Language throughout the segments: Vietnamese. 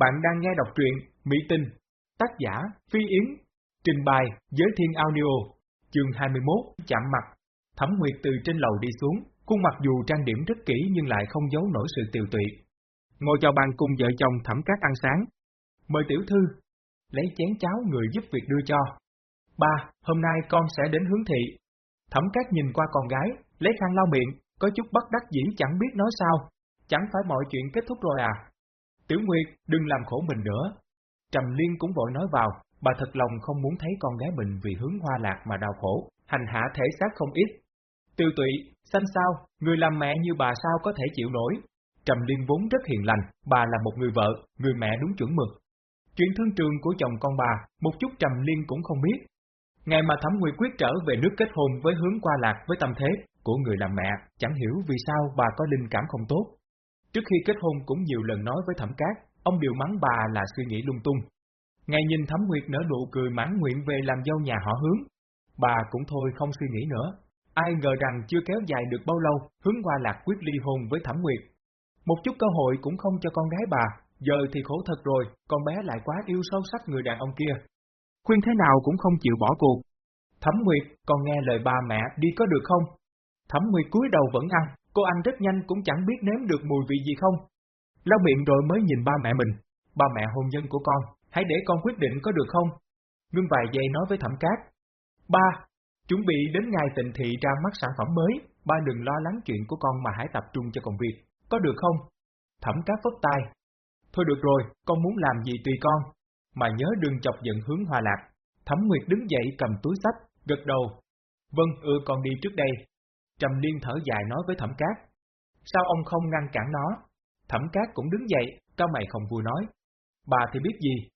Bạn đang nghe đọc truyện Mỹ Tinh, tác giả Phi Yến, trình bày Giới Thiên Audio, chương 21, chạm mặt. Thẩm Nguyệt từ trên lầu đi xuống, khuôn mặt dù trang điểm rất kỹ nhưng lại không giấu nổi sự tiều tụy. Ngồi chào bàn cùng vợ chồng thẩm cát ăn sáng. Mời tiểu thư, lấy chén cháo người giúp việc đưa cho. Ba, hôm nay con sẽ đến hướng thị. Thẩm cát nhìn qua con gái, lấy khăn lau miệng, có chút bất đắc dĩ chẳng biết nói sao. Chẳng phải mọi chuyện kết thúc rồi à? Tiểu Nguyệt, đừng làm khổ mình nữa. Trầm Liên cũng vội nói vào, bà thật lòng không muốn thấy con gái mình vì hướng hoa lạc mà đau khổ, hành hạ thể xác không ít. Tiêu tụy, xanh sao, người làm mẹ như bà sao có thể chịu nổi. Trầm Liên vốn rất hiền lành, bà là một người vợ, người mẹ đúng chuẩn mực. Chuyện thương trường của chồng con bà, một chút Trầm Liên cũng không biết. Ngày mà Thẩm Nguyệt quyết trở về nước kết hôn với hướng qua lạc với tâm thế của người làm mẹ, chẳng hiểu vì sao bà có linh cảm không tốt. Trước khi kết hôn cũng nhiều lần nói với Thẩm Cát, ông đều mắng bà là suy nghĩ lung tung. Ngày nhìn Thẩm Nguyệt nở nụ cười mãn nguyện về làm dâu nhà họ hướng, bà cũng thôi không suy nghĩ nữa. Ai ngờ rằng chưa kéo dài được bao lâu, hướng qua lạc quyết ly hôn với Thẩm Nguyệt. Một chút cơ hội cũng không cho con gái bà, giờ thì khổ thật rồi, con bé lại quá yêu sâu sắc người đàn ông kia. Khuyên thế nào cũng không chịu bỏ cuộc. Thẩm Nguyệt, con nghe lời ba mẹ đi có được không? Thẩm Nguyệt cúi đầu vẫn ăn, Cô ăn rất nhanh cũng chẳng biết nếm được mùi vị gì không. Lau miệng rồi mới nhìn ba mẹ mình. Ba mẹ hôn nhân của con, hãy để con quyết định có được không? Ngưng vài giây nói với thẩm cát. Ba, chuẩn bị đến ngày tịnh thị ra mắt sản phẩm mới, ba đừng lo lắng chuyện của con mà hãy tập trung cho công việc, có được không? Thẩm cát phất tay. Thôi được rồi, con muốn làm gì tùy con, mà nhớ đừng chọc giận hướng hòa lạc. Thẩm Nguyệt đứng dậy cầm túi sách, gật đầu. Vâng, ừ con đi trước đây, Trầm Liên thở dài nói với Thẩm Cát. Sao ông không ngăn cản nó? Thẩm Cát cũng đứng dậy, cao mày không vui nói. Bà thì biết gì?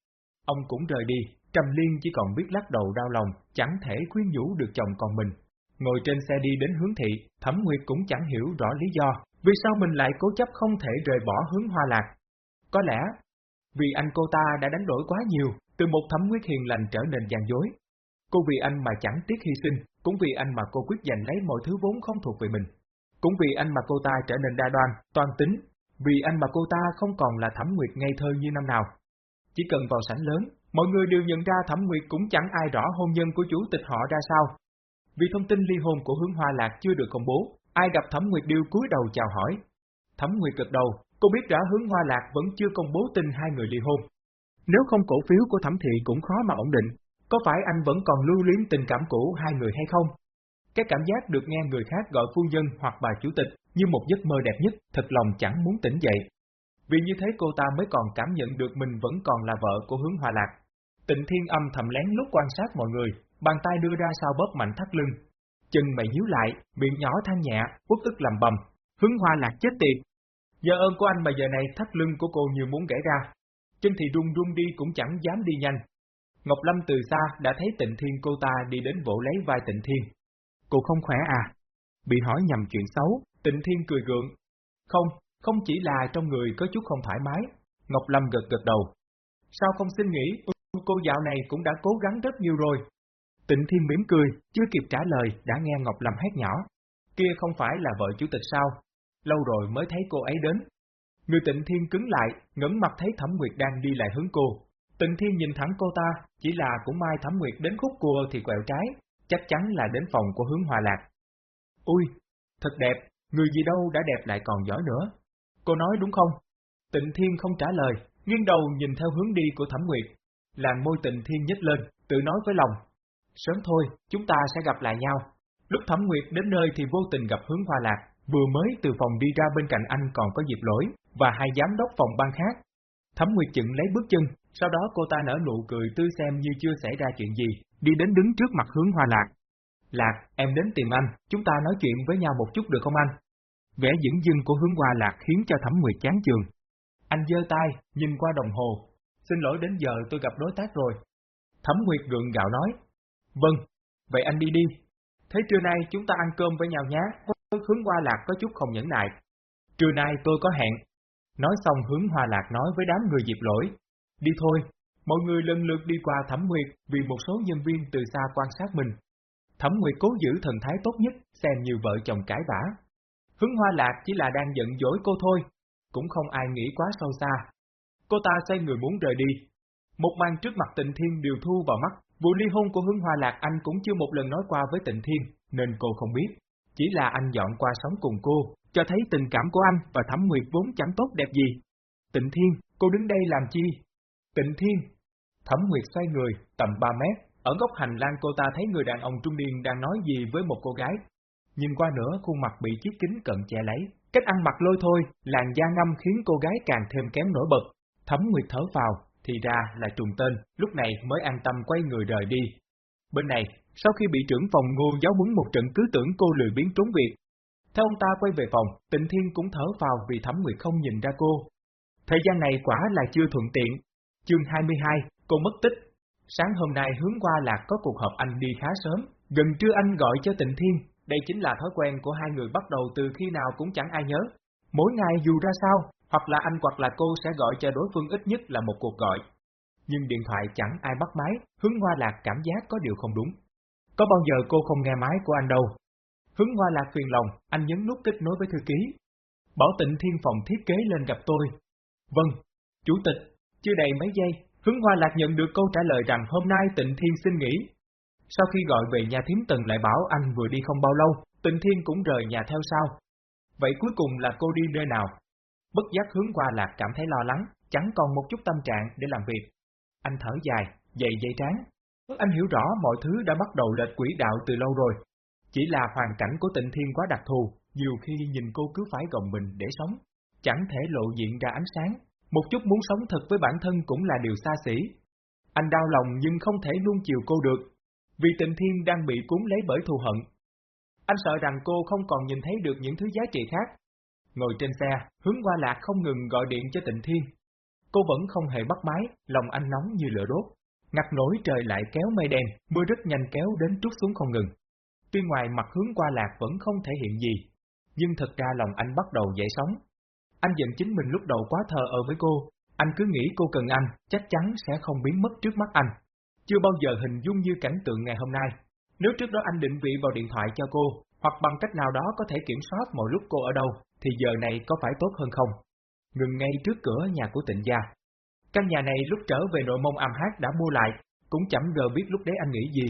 Ông cũng rời đi, Trầm Liên chỉ còn biết lắc đầu đau lòng, chẳng thể khuyên nhủ được chồng con mình. Ngồi trên xe đi đến hướng thị, Thẩm Nguyệt cũng chẳng hiểu rõ lý do, vì sao mình lại cố chấp không thể rời bỏ hướng hoa lạc. Có lẽ, vì anh cô ta đã đánh đổi quá nhiều, từ một Thẩm Nguyệt hiền lành trở nên gian dối. Cô vì anh mà chẳng tiếc hy sinh, cũng vì anh mà cô quyết giành lấy mọi thứ vốn không thuộc về mình. Cũng vì anh mà cô ta trở nên đa đoan, toan tính, vì anh mà cô ta không còn là Thẩm Nguyệt ngây thơ như năm nào. Chỉ cần vào sảnh lớn, mọi người đều nhận ra Thẩm Nguyệt cũng chẳng ai rõ hôn nhân của chủ tịch họ ra sao. Vì thông tin ly hôn của Hướng Hoa Lạc chưa được công bố, ai gặp Thẩm Nguyệt đều cúi đầu chào hỏi. Thẩm Nguyệt gật đầu, cô biết rõ Hướng Hoa Lạc vẫn chưa công bố tin hai người ly hôn. Nếu không cổ phiếu của Thẩm Thị cũng khó mà ổn định, có phải anh vẫn còn lưu luyến tình cảm cũ hai người hay không? Cái cảm giác được nghe người khác gọi phu nhân hoặc bà chủ tịch như một giấc mơ đẹp nhất, thật lòng chẳng muốn tỉnh dậy. Vì như thế cô ta mới còn cảm nhận được mình vẫn còn là vợ của hướng hòa lạc. Tịnh thiên âm thầm lén lúc quan sát mọi người, bàn tay đưa ra sau bóp mạnh thắt lưng. Chân mày nhíu lại, miệng nhỏ than nhẹ, quốc ức làm bầm. Hướng hoa lạc chết tiệt. Giờ ơn của anh mà giờ này thắt lưng của cô như muốn gãy ra. Chân thì run run đi cũng chẳng dám đi nhanh, Ngọc Lâm từ xa đã thấy tịnh thiên cô ta đi đến vỗ lấy vai tịnh thiên. Cô không khỏe à? Bị hỏi nhầm chuyện xấu, tịnh thiên cười gượng. Không, không chỉ là trong người có chút không thoải mái. Ngọc Lâm gật gật đầu. Sao không xin nghỉ, ừ, cô dạo này cũng đã cố gắng rất nhiều rồi. Tịnh thiên mỉm cười, chưa kịp trả lời đã nghe Ngọc Lâm hét nhỏ. Kia không phải là vợ chủ tịch sao? Lâu rồi mới thấy cô ấy đến. Người tịnh thiên cứng lại, ngẩng mặt thấy Thẩm Nguyệt đang đi lại hướng cô, Tịnh Thiên nhìn thẳng cô ta, chỉ là cũng mai Thẩm Nguyệt đến khúc cua thì quẹo trái, chắc chắn là đến phòng của hướng hòa lạc. Ui, thật đẹp, người gì đâu đã đẹp lại còn giỏi nữa. Cô nói đúng không? Tịnh Thiên không trả lời, nghiêng đầu nhìn theo hướng đi của Thẩm Nguyệt. Làn môi Tịnh Thiên nhếch lên, tự nói với lòng. Sớm thôi, chúng ta sẽ gặp lại nhau. Lúc Thẩm Nguyệt đến nơi thì vô tình gặp hướng hoa lạc, vừa mới từ phòng đi ra bên cạnh anh còn có dịp lỗi, và hai giám đốc phòng ban khác. Thẩm Nguyệt chừng lấy bước chân, sau đó cô ta nở nụ cười tươi xem như chưa xảy ra chuyện gì, đi đến đứng trước mặt hướng hoa lạc. Lạc, em đến tìm anh, chúng ta nói chuyện với nhau một chút được không anh? Vẻ dững dưng của hướng hoa lạc khiến cho Thẩm Nguyệt chán chường. Anh giơ tay, nhìn qua đồng hồ. Xin lỗi đến giờ tôi gặp đối tác rồi. Thẩm Nguyệt gượng gạo nói. Vâng, vậy anh đi đi. Thế trưa nay chúng ta ăn cơm với nhau nhé. Hướng hoa lạc có chút không nhẫn nại. Trưa nay tôi có hẹn. Nói xong hướng hoa lạc nói với đám người dịp lỗi, Đi thôi, mọi người lần lượt đi qua Thẩm Nguyệt vì một số nhân viên từ xa quan sát mình. Thẩm Nguyệt cố giữ thần thái tốt nhất, xem như vợ chồng cãi vã. Hướng Hoa Lạc chỉ là đang giận dỗi cô thôi, cũng không ai nghĩ quá sâu xa. cô ta xoay người muốn rời đi. Một màn trước mặt tịnh thiên đều thu vào mắt, vụ ly hôn của hướng hoa lạc anh cũng chưa một lần nói qua với tịnh thiên, nên cô không biết. Chỉ là anh dọn qua sống cùng cô, cho thấy tình cảm của anh và Thẩm Nguyệt vốn chẳng tốt đẹp gì. Tịnh Thiên, cô đứng đây làm chi? Tịnh Thiên. Thẩm Nguyệt xoay người, tầm 3 mét, ở góc hành lang cô ta thấy người đàn ông trung niên đang nói gì với một cô gái. Nhìn qua nữa khuôn mặt bị chiếc kính cận che lấy, cách ăn mặc lôi thôi, làn da ngâm khiến cô gái càng thêm kém nổi bật. Thẩm Nguyệt thở vào, thì ra là trùng tên, lúc này mới an tâm quay người rời đi. Bên này, sau khi bị trưởng phòng ngô giáo huấn một trận cứ tưởng cô lười biến trốn việc. Theo ông ta quay về phòng, tịnh thiên cũng thở vào vì thẩm nguyệt không nhìn ra cô. Thời gian này quả là chưa thuận tiện. Chương 22, cô mất tích. Sáng hôm nay hướng qua lạc có cuộc họp anh đi khá sớm, gần trưa anh gọi cho tịnh thiên, đây chính là thói quen của hai người bắt đầu từ khi nào cũng chẳng ai nhớ. Mỗi ngày dù ra sao, hoặc là anh hoặc là cô sẽ gọi cho đối phương ít nhất là một cuộc gọi. Nhưng điện thoại chẳng ai bắt máy, hướng hoa lạc cảm giác có điều không đúng. Có bao giờ cô không nghe máy của anh đâu. Hướng hoa lạc phiền lòng, anh nhấn nút kết nối với thư ký. Bảo tịnh thiên phòng thiết kế lên gặp tôi. Vâng, chủ tịch, chưa đầy mấy giây, hướng hoa lạc nhận được câu trả lời rằng hôm nay tịnh thiên xin nghỉ. Sau khi gọi về nhà thím tần lại bảo anh vừa đi không bao lâu, tịnh thiên cũng rời nhà theo sau. Vậy cuối cùng là cô đi nơi nào? Bất giác hướng hoa lạc cảm thấy lo lắng, chẳng còn một chút tâm trạng để làm việc. Anh thở dài, dậy dây trán. Anh hiểu rõ mọi thứ đã bắt đầu lệch quỹ đạo từ lâu rồi. Chỉ là hoàn cảnh của tịnh thiên quá đặc thù, nhiều khi nhìn cô cứ phải gồng mình để sống. Chẳng thể lộ diện ra ánh sáng, một chút muốn sống thật với bản thân cũng là điều xa xỉ. Anh đau lòng nhưng không thể luôn chiều cô được, vì tịnh thiên đang bị cuốn lấy bởi thù hận. Anh sợ rằng cô không còn nhìn thấy được những thứ giá trị khác, Ngồi trên xe, hướng qua lạc không ngừng gọi điện cho tịnh thiên. Cô vẫn không hề bắt máy, lòng anh nóng như lửa đốt. Ngặt nổi trời lại kéo mây đen, mưa rất nhanh kéo đến trút xuống không ngừng. Tuy ngoài mặt hướng qua lạc vẫn không thể hiện gì, nhưng thật ra lòng anh bắt đầu dậy sóng. Anh giận chính mình lúc đầu quá thờ ở với cô, anh cứ nghĩ cô cần anh, chắc chắn sẽ không biến mất trước mắt anh. Chưa bao giờ hình dung như cảnh tượng ngày hôm nay. Nếu trước đó anh định vị vào điện thoại cho cô, hoặc bằng cách nào đó có thể kiểm soát mọi lúc cô ở đâu, thì giờ này có phải tốt hơn không? Ngừng ngay trước cửa nhà của tịnh gia. Căn nhà này lúc trở về nội mông am hát đã mua lại, cũng chẳng ngờ biết lúc đấy anh nghĩ gì.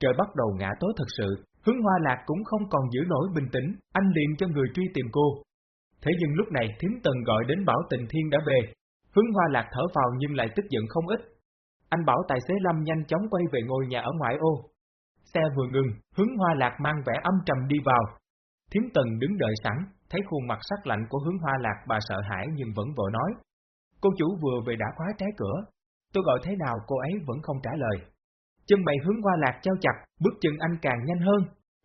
Trời bắt đầu ngã tối thật sự, hướng hoa lạc cũng không còn giữ nổi bình tĩnh, anh liền cho người truy tìm cô. Thế nhưng lúc này thiếm tần gọi đến bảo tịnh thiên đã về, hướng hoa lạc thở vào nhưng lại tức giận không ít. Anh bảo tài xế Lâm nhanh chóng quay về ngôi nhà ở ngoại ô. Xe vừa ngừng, hướng hoa lạc mang vẻ âm trầm đi vào. Thiếm tần đứng đợi sẵn, thấy khuôn mặt sắc lạnh của hướng hoa lạc bà sợ hãi nhưng vẫn vội nói. Cô chủ vừa về đã khóa trái cửa, tôi gọi thế nào cô ấy vẫn không trả lời. Chân mày hướng hoa lạc trao chặt, bước chân anh càng nhanh hơn,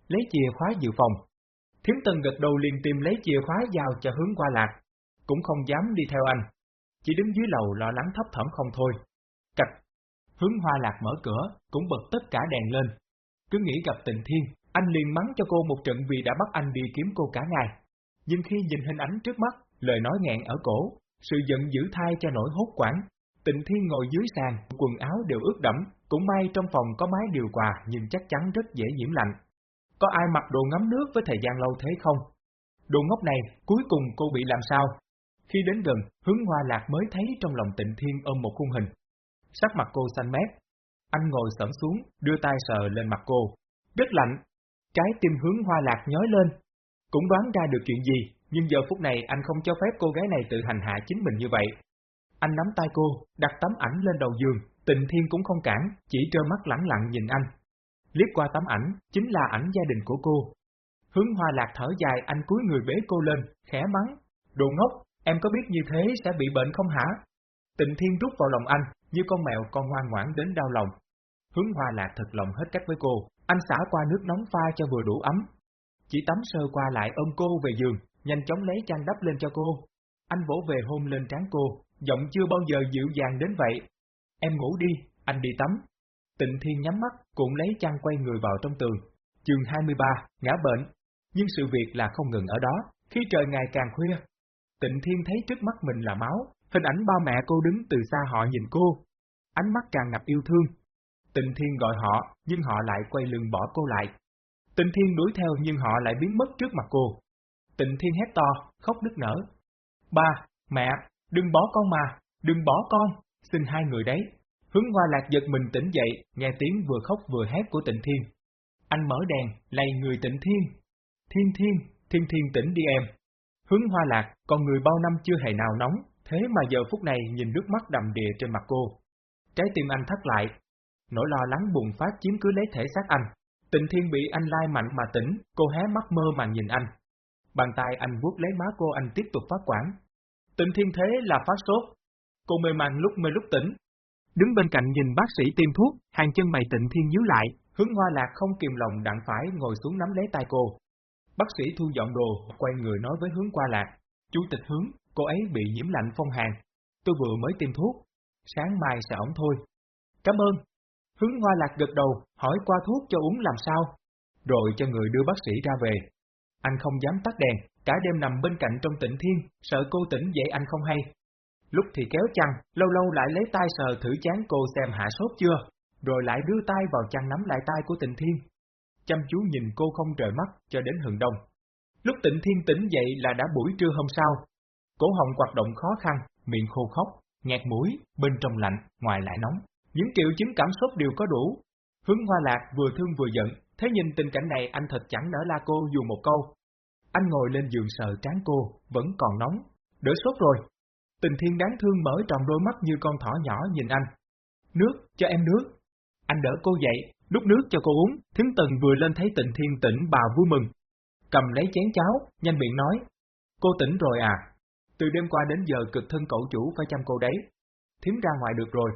lấy chìa khóa dự phòng. Thiếm tần gật đầu liền tìm lấy chìa khóa giao cho hướng hoa lạc, cũng không dám đi theo anh, chỉ đứng dưới lầu lo lắng thấp thỏm không thôi. Cạch, hướng hoa lạc mở cửa, cũng bật tất cả đèn lên. Cứ nghĩ gặp tình thiên, anh liền mắng cho cô một trận vì đã bắt anh đi kiếm cô cả ngày nhưng khi nhìn hình ảnh trước mắt, lời nói nghẹn ở cổ, sự giận dữ thai cho nỗi hốt quảng. Tịnh Thiên ngồi dưới sàn, quần áo đều ướt đẫm, cũng may trong phòng có mái điều hòa nhưng chắc chắn rất dễ nhiễm lạnh. Có ai mặc đồ ngắm nước với thời gian lâu thế không? Đồ ngốc này, cuối cùng cô bị làm sao? Khi đến gần, hướng hoa lạc mới thấy trong lòng tịnh thiên ôm một khuôn hình. Sắc mặt cô xanh mét. Anh ngồi sẫm xuống, đưa tay sờ lên mặt cô. Rất lạnh. Trái tim hướng hoa lạc nhói lên, cũng đoán ra được chuyện gì, nhưng giờ phút này anh không cho phép cô gái này tự hành hạ chính mình như vậy. Anh nắm tay cô, đặt tấm ảnh lên đầu giường, tịnh thiên cũng không cản, chỉ trơ mắt lẳng lặng nhìn anh. Liếc qua tấm ảnh, chính là ảnh gia đình của cô. Hướng hoa lạc thở dài anh cúi người bế cô lên, khẽ mắng. Đồ ngốc, em có biết như thế sẽ bị bệnh không hả? Tịnh thiên rút vào lòng anh, như con mèo con ngoan ngoãn đến đau lòng. Hướng hoa lạc thật lòng hết cách với cô, anh xả qua nước nóng pha cho vừa đủ ấm, chỉ tắm sơ qua lại ôm cô về giường, nhanh chóng lấy chăn đắp lên cho cô. Anh vỗ về hôn lên trán cô, giọng chưa bao giờ dịu dàng đến vậy. Em ngủ đi, anh đi tắm. Tịnh Thiên nhắm mắt, cũng lấy chăn quay người vào trong tường. Chương 23, ngã bệnh. Nhưng sự việc là không ngừng ở đó, khi trời ngày càng khuya. Tịnh Thiên thấy trước mắt mình là máu, hình ảnh ba mẹ cô đứng từ xa họ nhìn cô. Ánh mắt tràn ngập yêu thương. Tịnh Thiên gọi họ, nhưng họ lại quay lưng bỏ cô lại, Tịnh Thiên đuổi theo nhưng họ lại biến mất trước mặt cô. Tịnh Thiên hét to, khóc nức nở. Ba, mẹ, đừng bỏ con mà, đừng bỏ con, xin hai người đấy. Hướng hoa lạc giật mình tỉnh dậy, nghe tiếng vừa khóc vừa hét của tịnh thiên. Anh mở đèn, lay người tịnh thiên. Thiên thiên, thiên thiên tỉnh đi em. Hướng hoa lạc, con người bao năm chưa hề nào nóng, thế mà giờ phút này nhìn nước mắt đầm đìa trên mặt cô. Trái tim anh thắt lại. Nỗi lo lắng bùng phát chiếm cứ lấy thể xác anh. Tịnh thiên bị anh lai mạnh mà tỉnh, cô hé mắt mơ màng nhìn anh. Bàn tay anh vuốt lấy má cô anh tiếp tục phát quản. Tịnh thiên thế là phát sốt. Cô mê man lúc mê lúc tỉnh. Đứng bên cạnh nhìn bác sĩ tiêm thuốc, hàng chân mày tịnh thiên nhíu lại, hướng hoa lạc không kìm lòng đặng phải ngồi xuống nắm lấy tay cô. Bác sĩ thu dọn đồ, quay người nói với hướng qua lạc. Chủ tịch hướng, cô ấy bị nhiễm lạnh phong hàn. Tôi vừa mới tiêm thuốc. Sáng mai sẽ ổn thôi. Cảm ơn. Hướng hoa lạc gật đầu, hỏi qua thuốc cho uống làm sao. Rồi cho người đưa bác sĩ ra về. Anh không dám tắt đèn, cả đêm nằm bên cạnh trong tịnh thiên, sợ cô tỉnh dậy anh không hay. Lúc thì kéo chăn, lâu lâu lại lấy tay sờ thử chán cô xem hạ sốt chưa, rồi lại đưa tay vào chăn nắm lại tay của tịnh thiên. Chăm chú nhìn cô không rời mắt cho đến hừng đông. Lúc tịnh thiên tỉnh dậy là đã buổi trưa hôm sau. Cổ họng hoạt động khó khăn, miệng khô khóc, nghẹt mũi, bên trong lạnh, ngoài lại nóng. Những triệu chứng cảm xúc đều có đủ. Hướng hoa lạc vừa thương vừa giận, thế nhìn tình cảnh này anh thật chẳng nỡ la cô dù một câu. Anh ngồi lên giường sờ trán cô, vẫn còn nóng. Đỡ sốt rồi. Tình thiên đáng thương mở tròn đôi mắt như con thỏ nhỏ nhìn anh. Nước, cho em nước. Anh đỡ cô dậy, đút nước cho cô uống, thiếm tần vừa lên thấy tịnh thiên tỉnh bà vui mừng. Cầm lấy chén cháo, nhanh miệng nói. Cô tỉnh rồi à? Từ đêm qua đến giờ cực thân cậu chủ phải chăm cô đấy. Thiếm ra ngoài được rồi.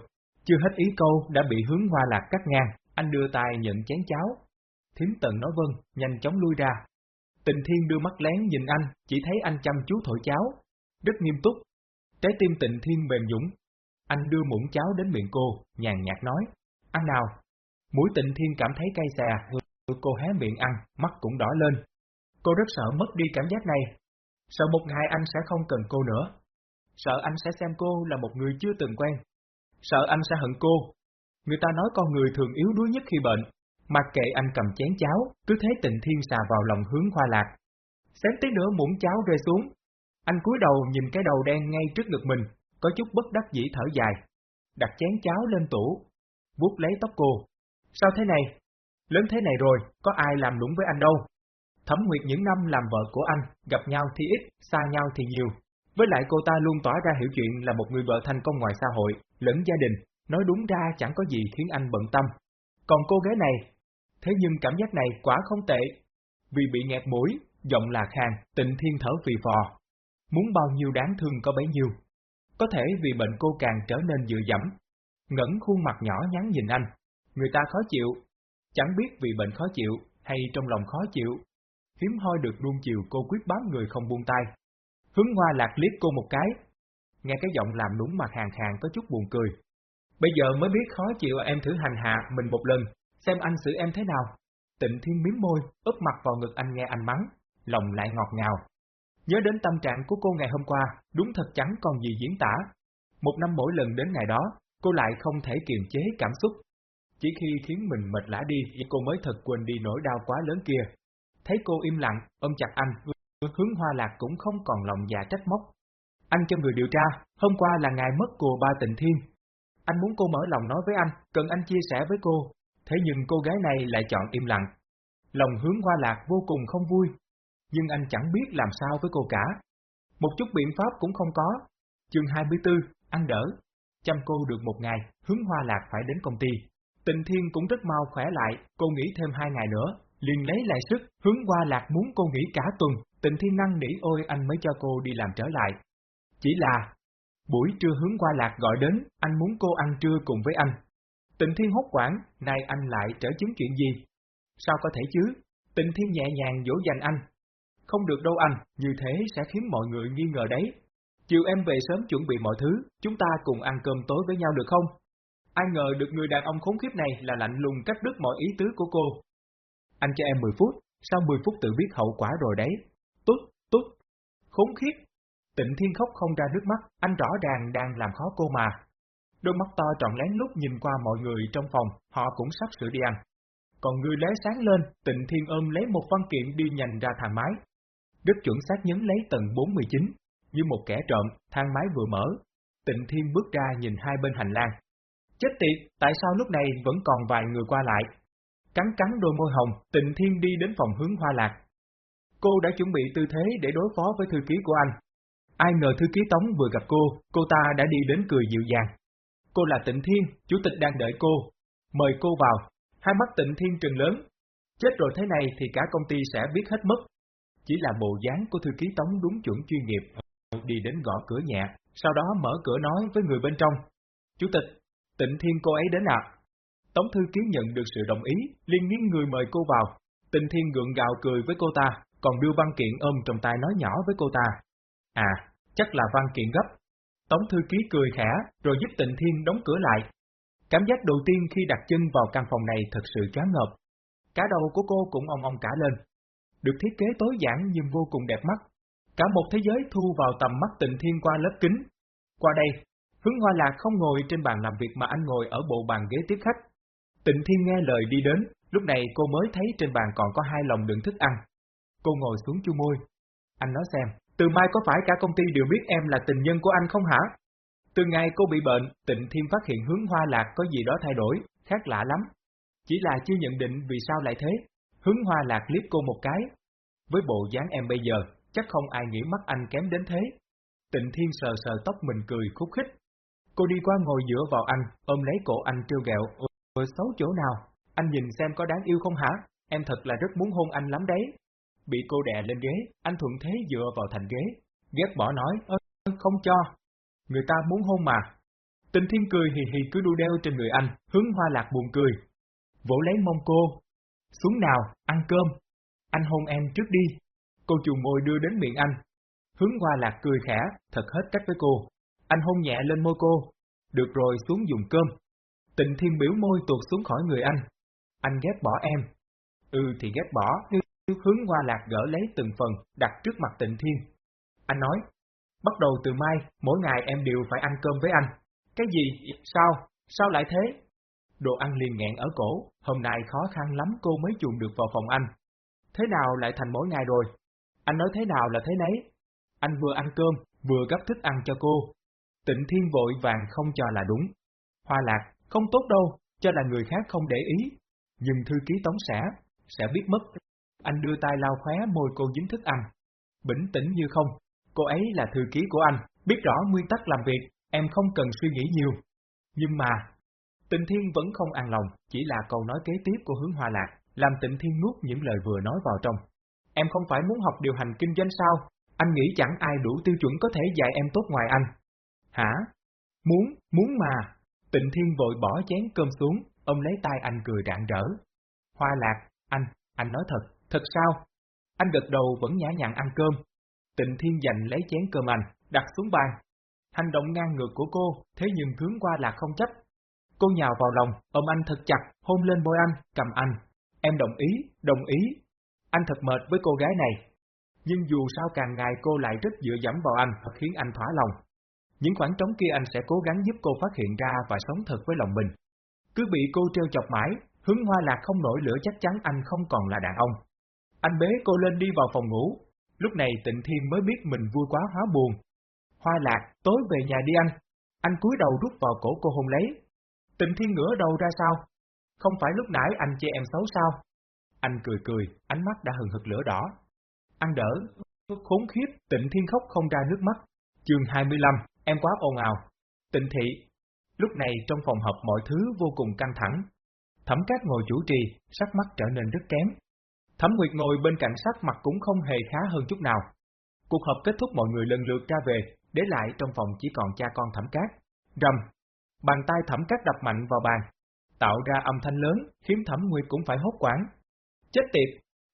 Chưa hết ý câu đã bị hướng hoa lạc cắt ngang, anh đưa tay nhận chén cháo. Thiếm tần nói vâng, nhanh chóng lui ra. Tình thiên đưa mắt lén nhìn anh, chỉ thấy anh chăm chú thổi cháo. Rất nghiêm túc. Trái tim tịnh thiên mềm dũng. Anh đưa muỗng cháo đến miệng cô, nhàn nhạt nói. Ăn nào. Mũi tịnh thiên cảm thấy cay xè, cô hé miệng ăn, mắt cũng đỏ lên. Cô rất sợ mất đi cảm giác này. Sợ một ngày anh sẽ không cần cô nữa. Sợ anh sẽ xem cô là một người chưa từng quen. Sợ anh sẽ hận cô. Người ta nói con người thường yếu đuối nhất khi bệnh. Mặc kệ anh cầm chén cháo, cứ thế tịnh thiên xà vào lòng hướng hoa lạc. Xém tí nữa muỗng cháo rơi xuống. Anh cúi đầu nhìn cái đầu đen ngay trước ngực mình, có chút bất đắc dĩ thở dài. Đặt chén cháo lên tủ, vuốt lấy tóc cô. Sao thế này? Lớn thế này rồi, có ai làm đúng với anh đâu. Thẩm Nguyệt những năm làm vợ của anh, gặp nhau thì ít, xa nhau thì nhiều. Với lại cô ta luôn tỏ ra hiểu chuyện là một người vợ thành công ngoài xã hội, lẫn gia đình, nói đúng ra chẳng có gì khiến anh bận tâm. Còn cô gái này, thế nhưng cảm giác này quả không tệ. Vì bị nghẹt mũi, giọng là khàn, tịnh thiên thở phì phò. Muốn bao nhiêu đáng thương có bấy nhiêu. Có thể vì bệnh cô càng trở nên dựa dẫm, ngẩn khuôn mặt nhỏ nhắn nhìn anh. Người ta khó chịu, chẳng biết vì bệnh khó chịu hay trong lòng khó chịu. Hiếm hoi được nuông chiều cô quyết bám người không buông tay. Hướng hoa lạc liếc cô một cái. Nghe cái giọng làm núng mặt hàng hàng có chút buồn cười. Bây giờ mới biết khó chịu em thử hành hạ mình một lần, xem anh xử em thế nào. Tịnh thiên miếm môi, úp mặt vào ngực anh nghe anh mắng, lòng lại ngọt ngào. Nhớ đến tâm trạng của cô ngày hôm qua, đúng thật chẳng còn gì diễn tả. Một năm mỗi lần đến ngày đó, cô lại không thể kiềm chế cảm xúc. Chỉ khi khiến mình mệt lã đi, cô mới thật quên đi nỗi đau quá lớn kia. Thấy cô im lặng, ôm chặt anh, hướng hoa lạc cũng không còn lòng già trách móc. Anh cho người điều tra, hôm qua là ngày mất của ba tịnh thiên. Anh muốn cô mở lòng nói với anh, cần anh chia sẻ với cô. Thế nhưng cô gái này lại chọn im lặng. Lòng hướng hoa lạc vô cùng không vui. Nhưng anh chẳng biết làm sao với cô cả. Một chút biện pháp cũng không có. Chương 24, ăn đỡ. Chăm cô được một ngày, hướng hoa lạc phải đến công ty. Tịnh Thiên cũng rất mau khỏe lại, cô nghỉ thêm hai ngày nữa, liền lấy lại sức, hướng hoa lạc muốn cô nghỉ cả tuần, Tịnh Thiên năng nỉ ôi anh mới cho cô đi làm trở lại. Chỉ là, buổi trưa hướng Hoa lạc gọi đến, anh muốn cô ăn trưa cùng với anh. Tịnh Thiên hốt quảng, nay anh lại trở chứng chuyện gì? Sao có thể chứ? Tịnh Thiên nhẹ nhàng dỗ dành anh. Không được đâu anh, như thế sẽ khiến mọi người nghi ngờ đấy. Chiều em về sớm chuẩn bị mọi thứ, chúng ta cùng ăn cơm tối với nhau được không? Ai ngờ được người đàn ông khốn khiếp này là lạnh lùng cắt đứt mọi ý tứ của cô. Anh cho em 10 phút, sau 10 phút tự biết hậu quả rồi đấy. Tốt, tốt, khốn khiếp. Tịnh Thiên khóc không ra nước mắt, anh rõ ràng đang làm khó cô mà. Đôi mắt to tròn lén lúc nhìn qua mọi người trong phòng, họ cũng sắp sửa đi ăn. Còn người lé sáng lên, Tịnh Thiên ôm lấy một văn kiện đi nhành ra thang máy. Rất chuẩn xác nhấn lấy tầng 49, như một kẻ trộm, thang máy vừa mở. Tịnh Thiên bước ra nhìn hai bên hành lang. Chết tiệt, tại sao lúc này vẫn còn vài người qua lại? Cắn cắn đôi môi hồng, Tịnh Thiên đi đến phòng hướng hoa lạc. Cô đã chuẩn bị tư thế để đối phó với thư ký của anh. Ai ngờ thư ký Tống vừa gặp cô, cô ta đã đi đến cười dịu dàng. Cô là Tịnh Thiên, chủ tịch đang đợi cô. Mời cô vào. Hai mắt Tịnh Thiên trừng lớn. Chết rồi thế này thì cả công ty sẽ biết hết mất. Chỉ là bộ dáng của thư ký Tống đúng chuẩn chuyên nghiệp. Đi đến gõ cửa nhẹ, sau đó mở cửa nói với người bên trong. Chủ tịch, Tịnh Thiên cô ấy đến ạ. Tống thư ký nhận được sự đồng ý, liên nghiến người mời cô vào. Tịnh Thiên gượng gạo cười với cô ta, còn đưa văn kiện ôm trong tay nói nhỏ với cô ta. À, chắc là văn kiện gấp. Tống thư ký cười khẽ, rồi giúp Tịnh Thiên đóng cửa lại. Cảm giác đầu tiên khi đặt chân vào căn phòng này thật sự choáng ngợp. Cả đầu của cô cũng ong ong cả lên. Được thiết kế tối giản nhưng vô cùng đẹp mắt. Cả một thế giới thu vào tầm mắt Tịnh Thiên qua lớp kính. Qua đây, Hướng Hoa Lạc không ngồi trên bàn làm việc mà anh ngồi ở bộ bàn ghế tiếp khách. Tịnh Thiên nghe lời đi đến, lúc này cô mới thấy trên bàn còn có hai lồng đựng thức ăn. Cô ngồi xuống chu môi. Anh nói xem, từ mai có phải cả công ty đều biết em là tình nhân của anh không hả? Từ ngày cô bị bệnh, Tịnh Thiên phát hiện hướng hoa lạc có gì đó thay đổi, khác lạ lắm. Chỉ là chưa nhận định vì sao lại thế. Hướng hoa lạc liếc cô một cái. Với bộ dáng em bây giờ, chắc không ai nghĩ mắt anh kém đến thế. Tịnh Thiên sờ sờ tóc mình cười khúc khích. Cô đi qua ngồi dựa vào anh, ôm lấy cổ anh trêu ghẹo. Ở xấu chỗ nào? Anh nhìn xem có đáng yêu không hả? Em thật là rất muốn hôn anh lắm đấy. Bị cô đè lên ghế, anh thuận thế dựa vào thành ghế. Ghét bỏ nói, ơ, không cho. Người ta muốn hôn mà. tịnh thiên cười hì hì cứ đu đeo trên người anh, hướng hoa lạc buồn cười. Vỗ lấy mông cô. Xuống nào, ăn cơm. Anh hôn em trước đi. Cô chuồng môi đưa đến miệng anh. Hướng hoa lạc cười khẽ, thật hết cách với cô. Anh hôn nhẹ lên môi cô. Được rồi xuống dùng cơm. Tịnh thiên biểu môi tuột xuống khỏi người anh. Anh ghét bỏ em. Ừ thì ghét bỏ, hướng hoa lạc gỡ lấy từng phần, đặt trước mặt tịnh thiên. Anh nói, bắt đầu từ mai, mỗi ngày em đều phải ăn cơm với anh. Cái gì? Sao? Sao lại thế? Đồ ăn liền nghẹn ở cổ, hôm nay khó khăn lắm cô mới chuồn được vào phòng anh. Thế nào lại thành mỗi ngày rồi? Anh nói thế nào là thế nấy? Anh vừa ăn cơm, vừa gấp thức ăn cho cô. Tịnh thiên vội vàng không cho là đúng. Hoa lạc, không tốt đâu, cho là người khác không để ý. Nhưng thư ký tống xã, sẽ biết mất. Anh đưa tay lao khóe môi cô dính thức ăn. Bình tĩnh như không, cô ấy là thư ký của anh, biết rõ nguyên tắc làm việc, em không cần suy nghĩ nhiều. Nhưng mà, Tịnh Thiên vẫn không an lòng, chỉ là câu nói kế tiếp của hướng hoa lạc, làm Tịnh Thiên nuốt những lời vừa nói vào trong. Em không phải muốn học điều hành kinh doanh sao? Anh nghĩ chẳng ai đủ tiêu chuẩn có thể dạy em tốt ngoài anh. Hả? Muốn, muốn mà. Tịnh Thiên vội bỏ chén cơm xuống, ôm lấy tay anh cười rạng rỡ. Hoa lạc, anh, anh nói thật, thật sao? Anh gật đầu vẫn nhã nhặn ăn cơm. Tịnh Thiên giành lấy chén cơm anh, đặt xuống bàn. Hành động ngang ngược của cô, thế nhưng hướng qua là không chấp. Cô nhào vào lòng, ôm anh thật chặt, hôn lên môi anh, cầm anh. Em đồng ý, đồng ý. Anh thật mệt với cô gái này. Nhưng dù sao càng ngày cô lại rất dựa dẫm vào anh, khiến anh thỏa lòng. Những khoảng trống kia anh sẽ cố gắng giúp cô phát hiện ra và sống thật với lòng mình. Cứ bị cô treo chọc mãi, hướng hoa lạc không nổi lửa chắc chắn anh không còn là đàn ông. Anh bế cô lên đi vào phòng ngủ. Lúc này tịnh thiên mới biết mình vui quá hóa buồn. Hoa lạc, tối về nhà đi anh. Anh cúi đầu rút vào cổ cô hôn lấy. Tịnh thiên ngửa đầu ra sao? Không phải lúc nãy anh chê em xấu sao? Anh cười cười, ánh mắt đã hừng hực lửa đỏ. Ăn đỡ, khốn khiếp, tịnh thiên khóc không ra nước mắt. Chương 25, em quá ồn ào. Tịnh thị. Lúc này trong phòng họp mọi thứ vô cùng căng thẳng. Thẩm cát ngồi chủ trì, sắc mắt trở nên rất kém. Thẩm Nguyệt ngồi bên cạnh sắc mặt cũng không hề khá hơn chút nào. Cuộc họp kết thúc mọi người lần lượt ra về, để lại trong phòng chỉ còn cha con thẩm cát. Rầm! Bàn tay thẩm cát đập mạnh vào bàn, tạo ra âm thanh lớn, khiến thẩm Nguyệt cũng phải hốt quảng. Chết tiệt!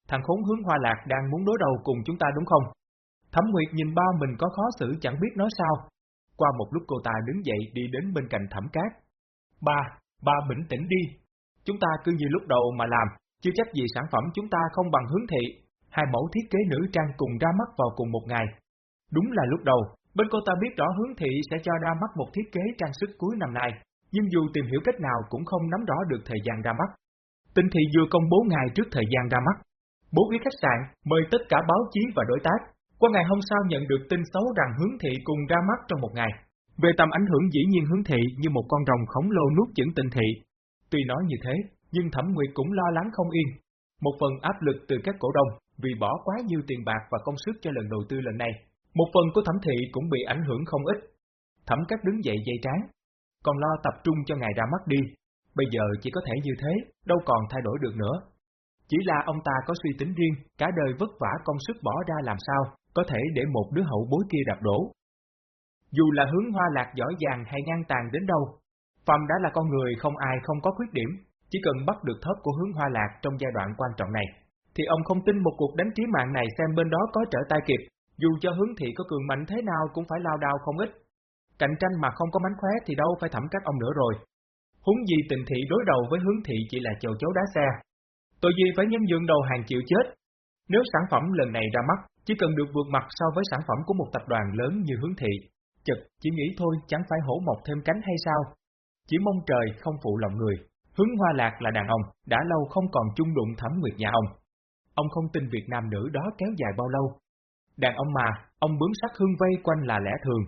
Thằng khốn hướng hoa lạc đang muốn đối đầu cùng chúng ta đúng không? Thẩm Nguyệt nhìn ba mình có khó xử chẳng biết nói sao. Qua một lúc cô ta đứng dậy đi đến bên cạnh thẩm cát. Ba, ba bình tĩnh đi. Chúng ta cứ như lúc đầu mà làm, chưa chắc gì sản phẩm chúng ta không bằng hướng thị. Hai mẫu thiết kế nữ trang cùng ra mắt vào cùng một ngày. Đúng là lúc đầu, bên cô ta biết rõ hướng thị sẽ cho ra mắt một thiết kế trang sức cuối năm nay, nhưng dù tìm hiểu cách nào cũng không nắm rõ được thời gian ra mắt. Tinh thị vừa công bố ngày trước thời gian ra mắt. Bố trí khách sạn, mời tất cả báo chí và đối tác. Qua ngày hôm sau nhận được tin xấu rằng hướng thị cùng ra mắt trong một ngày. Về tầm ảnh hưởng dĩ nhiên hướng thị như một con rồng khổng lồ nuốt chửng tình thị. Tuy nói như thế, nhưng Thẩm Nguyệt cũng lo lắng không yên. Một phần áp lực từ các cổ đông, vì bỏ quá nhiều tiền bạc và công sức cho lần đầu tư lần này. Một phần của Thẩm Thị cũng bị ảnh hưởng không ít. Thẩm cách đứng dậy dây trán, còn lo tập trung cho ngài ra mắt đi. Bây giờ chỉ có thể như thế, đâu còn thay đổi được nữa. Chỉ là ông ta có suy tính riêng, cả đời vất vả công sức bỏ ra làm sao, có thể để một đứa hậu bối kia đạp đổ. Dù là hướng hoa lạc giỏi giang hay ngang tàn đến đâu, Phạm đã là con người không ai không có khuyết điểm, chỉ cần bắt được thớp của hướng hoa lạc trong giai đoạn quan trọng này, thì ông không tin một cuộc đánh trí mạng này xem bên đó có trở tay kịp, dù cho hướng thị có cường mạnh thế nào cũng phải lao đao không ít. Cạnh tranh mà không có mánh khóe thì đâu phải thẩm các ông nữa rồi. Húng gì tình thị đối đầu với hướng thị chỉ là chầu chấu đá xe. Tội gì phải nhắm dương đầu hàng chịu chết. Nếu sản phẩm lần này ra mắt, chỉ cần được vượt mặt so với sản phẩm của một tập đoàn lớn như hướng thị, chật, chỉ nghĩ thôi chẳng phải hổ mọc thêm cánh hay sao. Chỉ mong trời không phụ lòng người. Hướng Hoa Lạc là đàn ông, đã lâu không còn chung đụng thẩm nguyệt nhà ông. Ông không tin Việt nam nữ đó kéo dài bao lâu. Đàn ông mà, ông bướm sắc hương vây quanh là lẽ thường,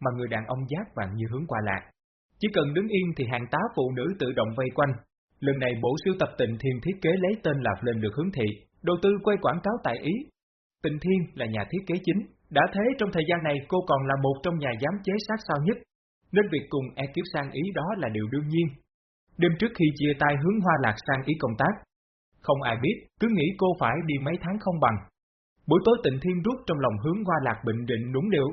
mà người đàn ông giác vàng như hướng Hoa Lạc. Chỉ cần đứng yên thì hàng tá phụ nữ tự động vây quanh. Lần này bộ siêu tập tịnh thiên thiết kế lấy tên là lên được hướng thị, đầu tư quay quảng cáo tại Ý. Tịnh thiên là nhà thiết kế chính, đã thế trong thời gian này cô còn là một trong nhà giám chế sát sao nhất, nên việc cùng ekip sang Ý đó là điều đương nhiên. Đêm trước khi chia tay hướng hoa lạc sang Ý công tác, không ai biết, cứ nghĩ cô phải đi mấy tháng không bằng. Buổi tối tịnh thiên rút trong lòng hướng qua lạc bệnh định đúng điệu.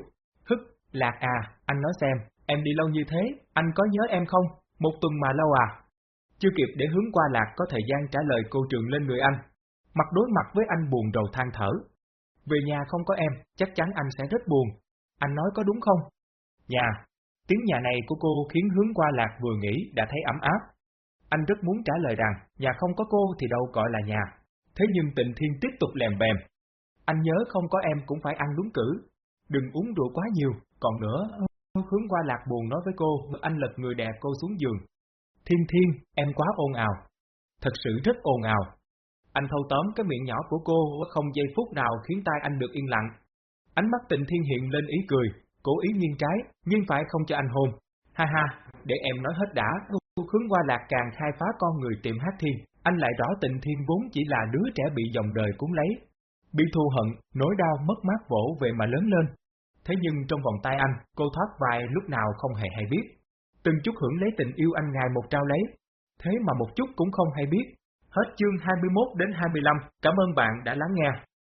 Hức, lạc à, anh nói xem, em đi lâu như thế, anh có nhớ em không? Một tuần mà lâu à? Chưa kịp để hướng qua lạc có thời gian trả lời cô trường lên người anh. Mặt đối mặt với anh buồn rầu than thở. Về nhà không có em, chắc chắn anh sẽ rất buồn. Anh nói có đúng không? Nhà. Tiếng nhà này của cô khiến hướng qua lạc vừa nghĩ đã thấy ấm áp. Anh rất muốn trả lời rằng, nhà không có cô thì đâu gọi là nhà. Thế nhưng tịnh thiên tiếp tục lèm bèm. Anh nhớ không có em cũng phải ăn đúng cử. Đừng uống rượu quá nhiều, còn nữa, hướng qua lạc buồn nói với cô, anh lật người đè cô xuống giường. Thiên thiên, em quá ồn ào. Thật sự rất ồn ào. Anh thâu tóm cái miệng nhỏ của cô, không giây phút nào khiến tai anh được yên lặng. Ánh mắt tình thiên hiện lên ý cười, cố ý nghiêng trái, nhưng phải không cho anh hôn. Ha ha, để em nói hết đã, hướng qua lạc càng khai phá con người tiệm hát thiên, anh lại rõ tình thiên vốn chỉ là đứa trẻ bị dòng đời cuốn lấy. Bị thù hận, nỗi đau mất mát vỗ về mà lớn lên. Thế nhưng trong vòng tay anh, cô thoát vai lúc nào không hề hay biết. Từng chút hưởng lấy tình yêu anh ngài một trao lấy. Thế mà một chút cũng không hay biết. Hết chương 21 đến 25, cảm ơn bạn đã lắng nghe.